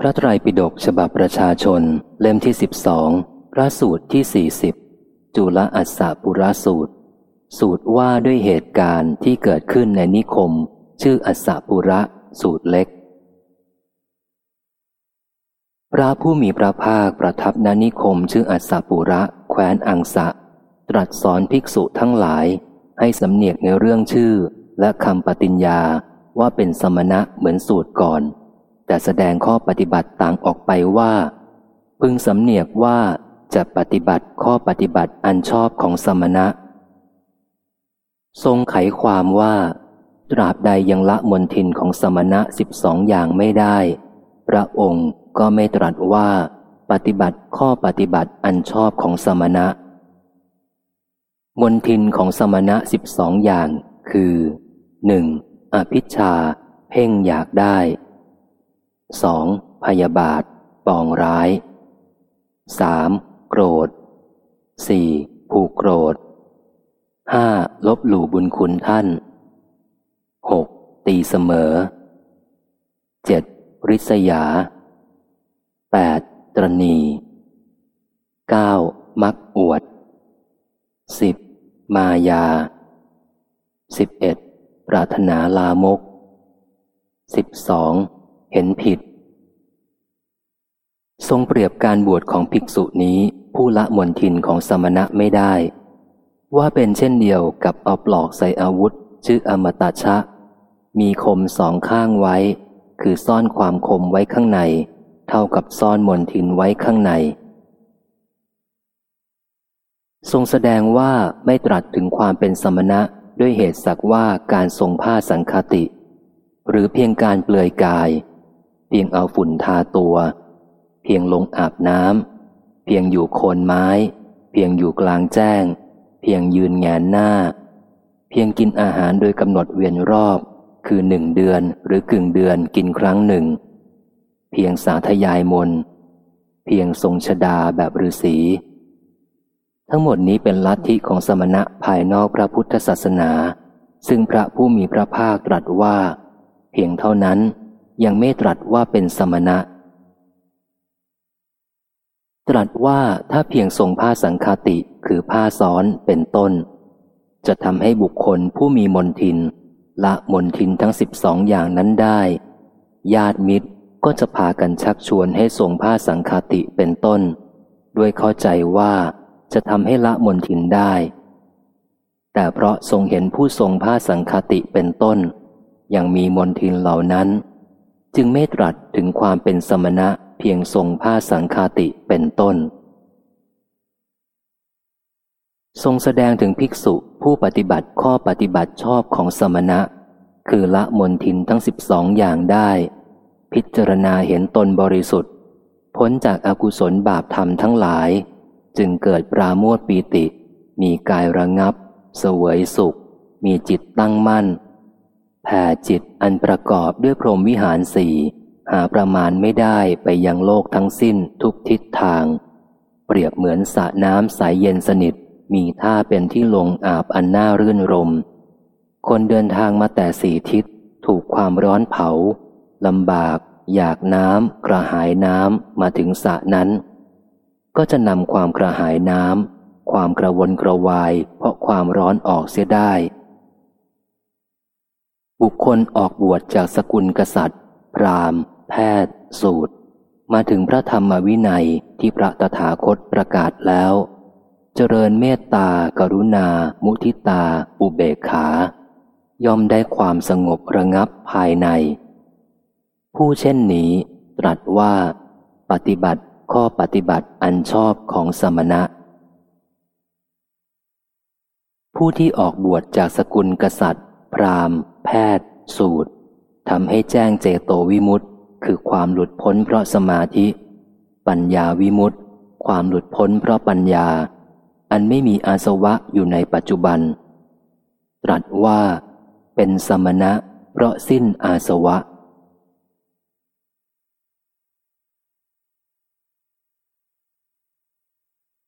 พระไตรปิฎกฉบับประชาชน เล่มที่สิบสองพระสูตรที่สี่สิบจุลอัสสปุราสูตร สูตรว่าด้วยเหตุการณ์ที่เกิดขึ้นในนิคม ชื่ออัสสปุระสูตรเล็ก พระผู้มีพระภาคประทับณนิคม ชื่ออัสสปุระ แคว้นอังสะ ตรัสสอนภิกษุทั้งหลาย ให้สำเนียกในเรื่องชื่อและคำปฏิญญาว่าเป็นสมณะเหมือนสูตรก่อน แต่แสดงข้อปฏิบัติต่างออกไปว่า พึงสำเนียกว่าจะปฏิบัติข้อปฏิบัติอันชอบของสมณะ ทรงไขความว่า ตราบใดยังละมนทินของสมณะสิบสองอย่างไม่ได้ พระองค์ก็ไม่ตรัสว่า ปฏิบัติข้อปฏิบัติอันชอบของสมณะ มนทินของสมณะสิบสองอย่าง คือหนึ่งอภิชา เพ่งอยากได้ สองพยาบาท ปองร้ายสามโกรธสี่ผูกโกรธห้าลบหลู่บุญคุณท่านหกตีเสมอเจ็ดริษยาแปดตรณีเก้ามักอวดสิบมายาสิบเอ็ดปรารถนาลามกสิบสอง เห็นผิด ทรงเปรียบการบวชของภิกษุนี้ผู้ละมนทินของสมณะไม่ได้ ว่าเป็นเช่นเดียวกับเอาปลอกใส่อาวุธ ชื่ออมตะชะ มีคมสองข้างไว้ คือซ่อนความคมไว้ข้างใน เท่ากับซ่อนมนทินไว้ข้างใน ทรงแสดงว่าไม่ตรัสถึงความเป็นสมณะด้วยเหตุสักว่าการทรงผ้าสังคติ หรือเพียงการเปลือยกาย เพียงเอาฝุ่นทาตัว เพียงลงอาบน้ำเพียงอยู่โคนไม้ เพียงอยู่กลางแจ้ง เพียงยืนแงนหน้า เพียงกินอาหารโดยกำหนดเวียนรอบ คือหนึ่งเดือนหรือกึ่งเดือนกินครั้งหนึ่ง เพียงสาธยายมน เพียงทรงชดาแบบฤาษีทั้งหมดนี้เป็นลัทธิของสมณะภายนอกพระพุทธศาสนา ซึ่งพระผู้มีพระภาคตรัสว่า เพียงเท่านั้น ยังไม่ตรัสว่าเป็นสมณะ ตรัสว่าถ้าเพียงทรงผ้าสังคติคือผ้าซ้อนเป็นต้น จะทำให้บุคคลผู้มีมนทิน ละมนทินทั้งสิบสองอย่างนั้นได้ ญาติมิตรก็จะพากันชักชวนให้ทรงผ้าสังคติเป็นต้น ด้วยเข้าใจว่าจะทำให้ละมนทินได้ แต่เพราะทรงเห็นผู้ทรงผ้าสังคติเป็นต้น ยังมีมนทินเหล่านั้น จึงไม่ตรัสถึงความเป็นสมณะเพียงทรงผ้าสังคาติเป็นต้น ทรงแสดงถึงภิกษุผู้ปฏิบัติข้อปฏิบัติชอบของสมณะ คือละมนทินทั้งสิบสองอย่างได้ พิจารณาเห็นตนบริสุทธิ์ พ้นจากอากุศลบาปธรรมทั้งหลาย จึงเกิดปราโมทปีติ มีกายระงับ เสวยสุข มีจิตตั้งมั่น แผ่จิตอันประกอบด้วยพรหมวิหารสี่หาประมาณไม่ได้ไปยังโลกทั้งสิ้นทุกทิศทาง เปรียบเหมือนสระน้ำใสยเย็นสนิท มีท่าเป็นที่ลงอาบอันน่ารื่นรม คนเดินทางมาแต่สี่ทิศ ถูกความร้อนเผาลำบาก อยากน้ำกระหายน้ำมาถึงสระนั้น ก็จะนำความกระหายน้ำความกระวนกระวายเพราะความร้อนออกเสียได้ บุคคลออกบวชจากสกุลกษัตริย์ พราหมณ์ แพทย์ สูตร มาถึงพระธรรมวินัยที่พระตถาคตประกาศแล้ว เจริญเมตตา กรุณา มุทิตา อุเบกขา ย่อมได้ความสงบระงับภายใน ผู้เช่นนี้ ตรัสว่า ปฏิบัติข้อปฏิบัติอันชอบของสมณะ ผู้ที่ออกบวชจากสกุลกษัตริย์ พราหมณ์ แพทย์ สูตรทำให้แจ้งเจโตวิมุตต์คือความหลุดพ้นเพราะสมาธิ ปัญญาวิมุตต์ความหลุดพ้นเพราะปัญญา อันไม่มีอาสวะอยู่ในปัจจุบัน ตรัสว่า เป็นสมณะเพราะสิ้นอาสวะ